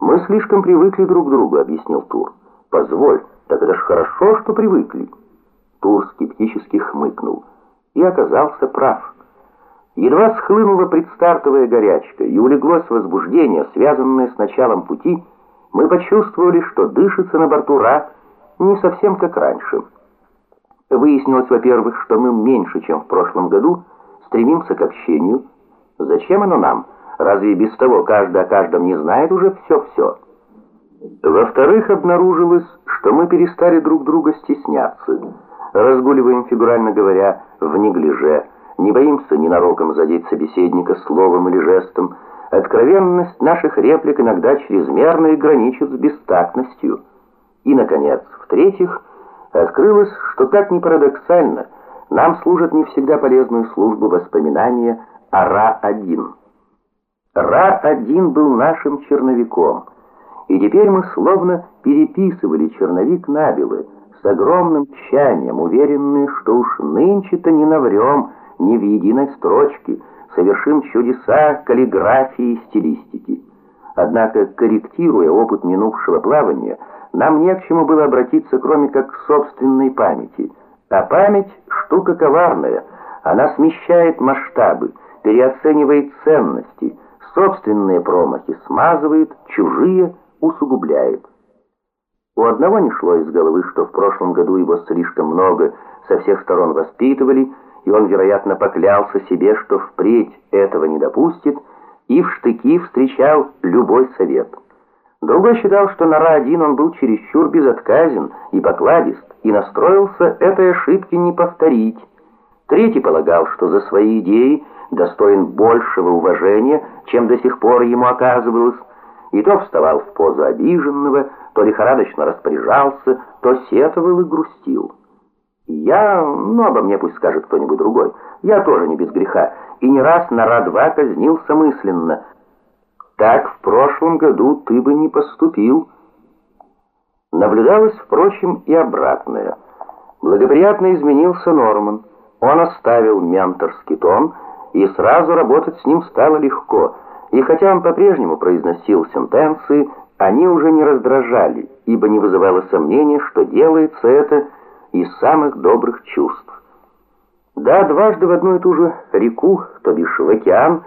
«Мы слишком привыкли друг к другу», — объяснил Тур. «Позволь, так это ж хорошо, что привыкли». Тур скептически хмыкнул и оказался прав. Едва схлынула предстартовая горячка и улеглось возбуждение, связанное с началом пути, мы почувствовали, что дышится на борту Ра не совсем как раньше. Выяснилось, во-первых, что мы меньше, чем в прошлом году, стремимся к общению. Зачем оно нам? Разве без того каждый о каждом не знает уже все-все? Во-вторых, обнаружилось, что мы перестали друг друга стесняться. Разгуливаем, фигурально говоря, в неглиже, не боимся ненароком задеть собеседника словом или жестом. Откровенность наших реплик иногда чрезмерно и граничит с бестактностью. И, наконец, в-третьих, открылось, что так не парадоксально, нам служат не всегда полезную службу воспоминания о Ра-1. Ра-1 был нашим черновиком, и теперь мы словно переписывали черновик набелы, с огромным тщанием, уверенные, что уж нынче-то не наврем ни в единой строчке, совершим чудеса каллиграфии и стилистики. Однако, корректируя опыт минувшего плавания, нам не к чему было обратиться, кроме как к собственной памяти. А память — штука коварная, она смещает масштабы, переоценивает ценности, собственные промахи смазывает, чужие усугубляет. У одного не шло из головы, что в прошлом году его слишком много со всех сторон воспитывали, и он, вероятно, поклялся себе, что впредь этого не допустит, и в штыки встречал любой совет. Другой считал, что на Ра-1 он был чересчур безотказен и покладист, и настроился этой ошибки не повторить. Третий полагал, что за свои идеи достоин большего уважения, чем до сих пор ему оказывалось, и то вставал в позу обиженного, то лихорадочно распоряжался, то сетовал и грустил. Я, ну обо мне пусть скажет кто-нибудь другой, я тоже не без греха, и не раз на Ра-2 казнился мысленно. Так в прошлом году ты бы не поступил. Наблюдалось, впрочем, и обратное. Благоприятно изменился Норман. Он оставил менторский тон, и сразу работать с ним стало легко. И хотя он по-прежнему произносил сентенции, они уже не раздражали, ибо не вызывало сомнения, что делается это из самых добрых чувств. Да, дважды в одну и ту же реку, то бишь в океан,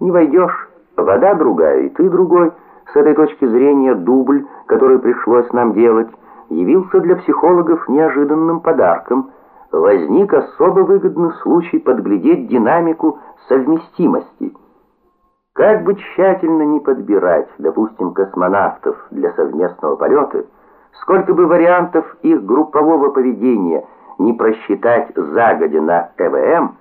не войдешь. Вода другая, и ты другой. С этой точки зрения дубль, который пришлось нам делать, явился для психологов неожиданным подарком. Возник особо выгодный случай подглядеть динамику совместимости. Как бы тщательно ни подбирать, допустим, космонавтов для совместного полета, Сколько бы вариантов их группового поведения не просчитать загодя на ЭВМ,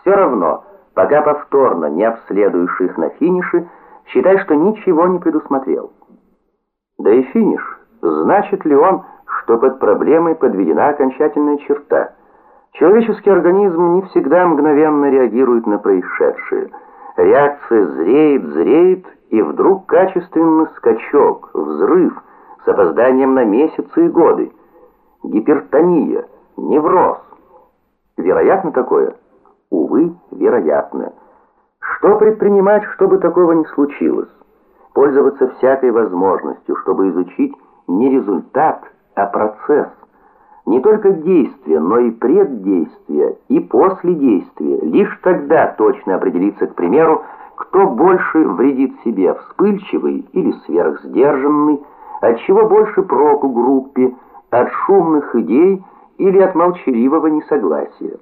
все равно, пока повторно не обследуешь их на финише, считай, что ничего не предусмотрел. Да и финиш, значит ли он, что под проблемой подведена окончательная черта? Человеческий организм не всегда мгновенно реагирует на происшедшее. Реакция зреет, зреет, и вдруг качественный скачок, взрыв – с опозданием на месяцы и годы. Гипертония, невроз. Вероятно такое? Увы, вероятно. Что предпринимать, чтобы такого не случилось? Пользоваться всякой возможностью, чтобы изучить не результат, а процесс. Не только действие, но и преддействие, и после действия. Лишь тогда точно определиться, к примеру, кто больше вредит себе, вспыльчивый или сверхсдержанный, от чего больше проку группе, от шумных идей или от молчаливого несогласия?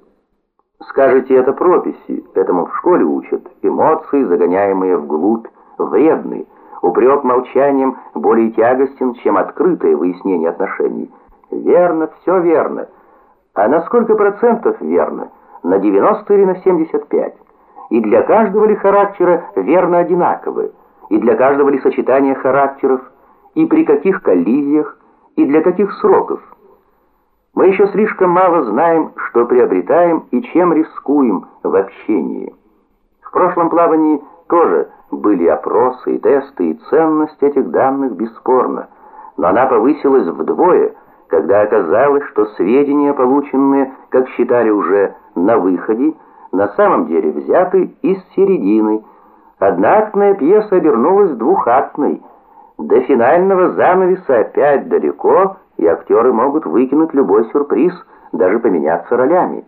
Скажете, это прописи, этому в школе учат. Эмоции, загоняемые вглубь, вредны. Упрек молчанием более тягостен, чем открытое выяснение отношений. Верно, все верно. А на сколько процентов верно? На 90 или на 75? И для каждого ли характера верно одинаково? И для каждого ли сочетания характеров – и при каких коллизиях, и для каких сроков. Мы еще слишком мало знаем, что приобретаем и чем рискуем в общении. В прошлом плавании тоже были опросы и тесты, и ценность этих данных бесспорна, но она повысилась вдвое, когда оказалось, что сведения, полученные, как считали уже на выходе, на самом деле взяты из середины. Одноактная пьеса обернулась двухактной – До финального занавеса опять далеко, и актеры могут выкинуть любой сюрприз, даже поменяться ролями.